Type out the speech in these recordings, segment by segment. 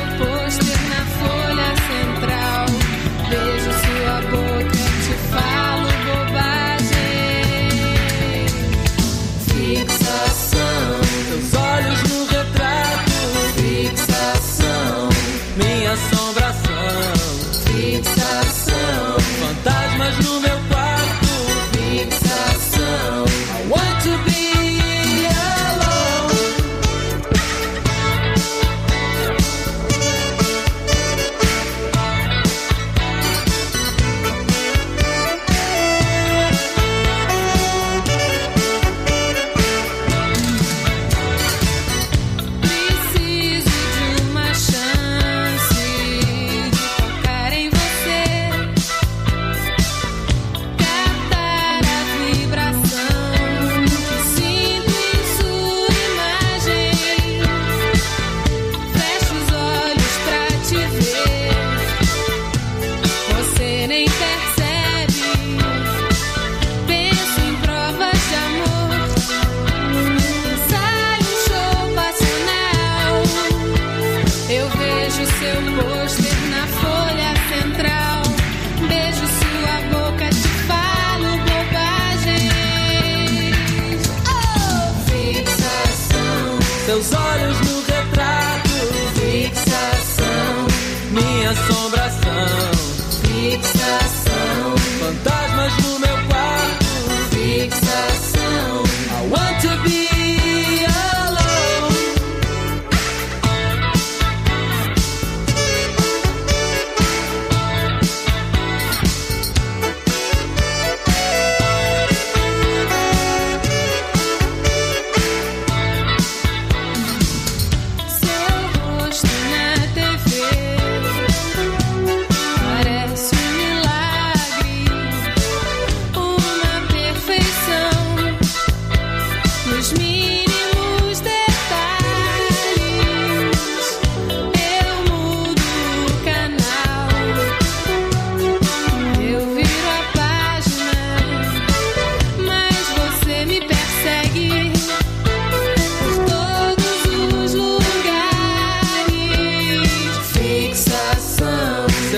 for almas não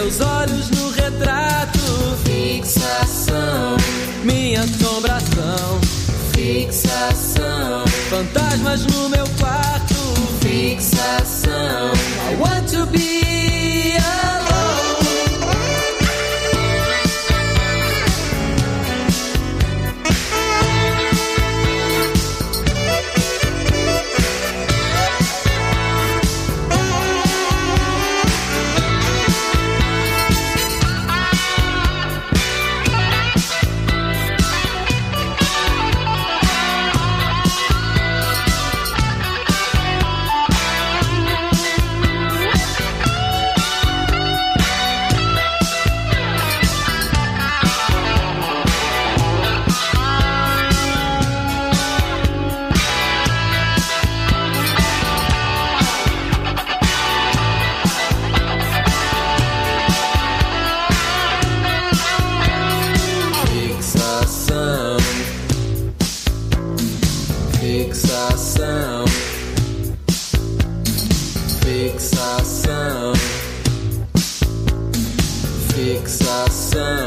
Meus olhos no retrato, fixação. Minha assombração, fixação. Fantasmas no meu quarto, fixação. fixação, fixação.